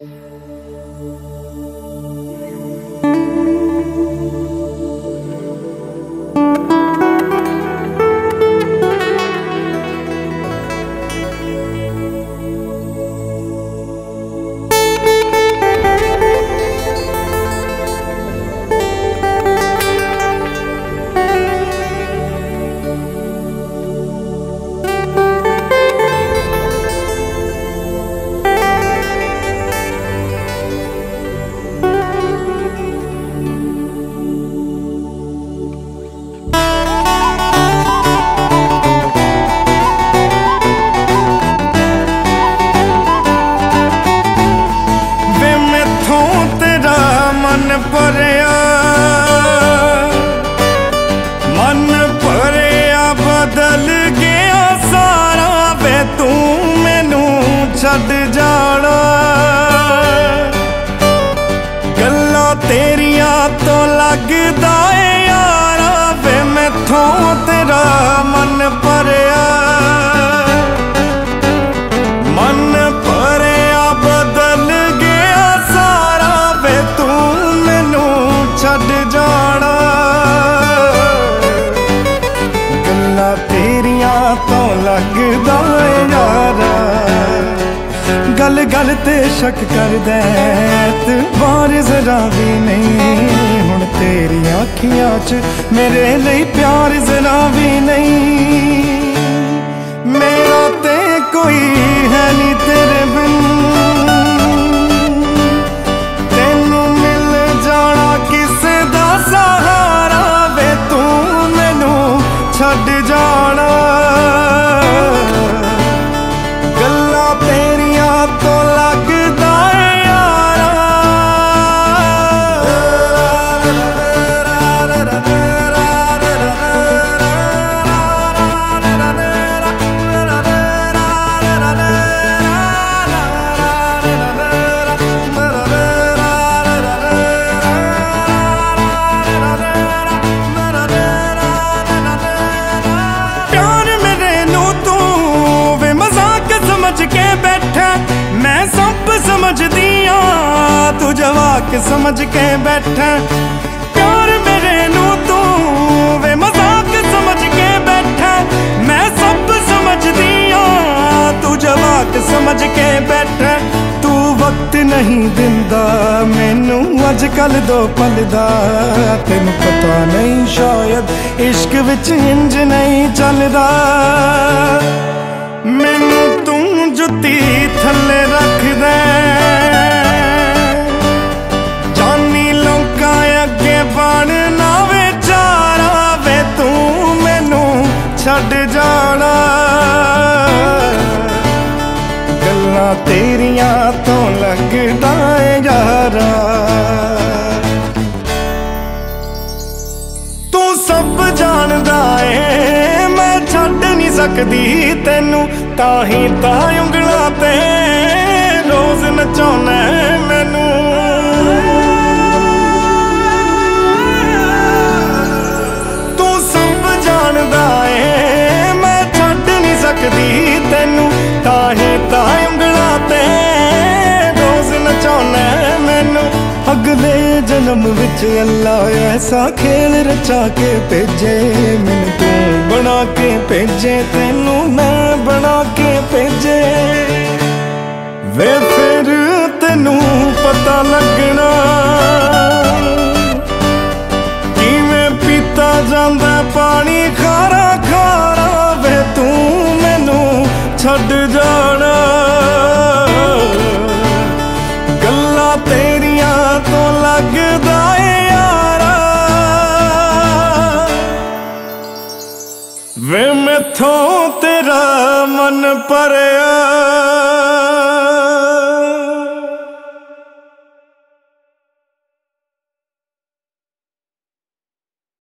ਵੇ ਲੱਗਦਾ ਏ ਯਾਰਾ ਵੇ ਮੈਥੋਂ ਤੇਰਾ ਮਨ ਭਰਿਆ। ਮਨ ਭਰਿਆ ਬਦਲ ਗਿਆ ਸਾਰਾ ਵੇ ਤੂੰ ਮੈਨੂੰ ਛੱਡ ਜਾਣਾ। ਗੱਲਾਂ ਤੇਰੀਆਂ ਤੋਂ ਲੱਗਦਾ ਏ ਗੱਲ ਗੱਲ ਤੇ ਸ਼ੱਕ ਕਰਦਾ ਹੈ, ਜ਼ਰਾ ਵੀ ਨਹੀਂ। ਹੁਣ ਤੇਰੀਆਂ ਅੱਖੀਆਂ 'ਚ ਮੇਰੇ ਲਈ ਪਿਆਰ ਜ਼ਰਾ ਵੀ ਨਹੀਂ। ਮੇਰਾ ਤੇ ਕੋਈ ਹੈ ਨਹੀਂ ਤੇਰੇ ਬਿਨ। ਤੈਨੂੰ ਮਿਲ ਜਾਣਾ ਕਿਸੇ ਦਾ ਸਹਾਰਾ ਤੂੰ ਮੈਨੂੰ ਛੱਡ ਜਾ। ਸਮਝ ਕੇ ਬੈਠਾ ਪਿਆਰ ਮੇਰੇ ਨੂੰ ਤੂੰ ਵੇ ਮਜ਼ਾਕ ਸਮਝ ਕੇ ਬੈਠਾ ਮੈਂ ਸਭ ਸਮਝਦੀ ਆ ਤੂੰ ਜਵਾਕ ਸਮਝ ਕੇ ਬੈਠਾ ਤੂੰ ਵਕਤ ਨਹੀਂ ਦਿੰਦਾ, ਮੈਨੂੰ ਅੱਜ ਕੱਲ ਦੋ ਪਲ ਦਾ। ਤੈਨੂੰ ਪਤਾ ਨਹੀਂ ਸ਼ਾਇਦ ਇਸ਼ਕ ਵਿੱਚ ਇੰਜ ਨਹੀਂ ਚੱਲਦਾ। ਮੈਨੂੰ ਤੂੰ ਜੁੱਤੀ ਥੱਲੇ ਰੱਖਦਾ ਜਾਨੀ ਤੋਂ ਲੱਗਦਾ ਏ ਯਾਰਾ। ਤੂੰ ਸਭ ਜਾਣਦਾ ਏ, ਮੈਂ ਛੱਡ ਨਹੀਂ ਸਕਦੀ ਤੈਨੂੰ, ਤਾਂ ਹੀ ਤਾਂ ਜਨਮ ਵਿੱਚ ਅੱਲਾ ਐਸਾ ਖੇਲ ਰਚਾ ਕੇ ਭੇਜੇ ਮੈਨੂੰ ਤੂੰ ਬਣਾ ਕੇ ਭੇਜੇ, ਤੈਨੂੰ ਮੈਂ ਬਣਾ ਕੇ ਭੇਜੇ। ਵੇ ਫਿਰ ਤੈਨੂੰ ਪਤਾ ਲੱਗਣਾ ਕਿਵੇਂ ਪੀਤਾ ਜਾਂਦਾ ਪਾਣੀ ਖਾਰਾ ਖਾਰਾ, ਵੇ ਤੂੰ ਮੈਨੂੰ ਛੱਡ ਜਾਣਾ। ਮਨ ਭਰਿਆ।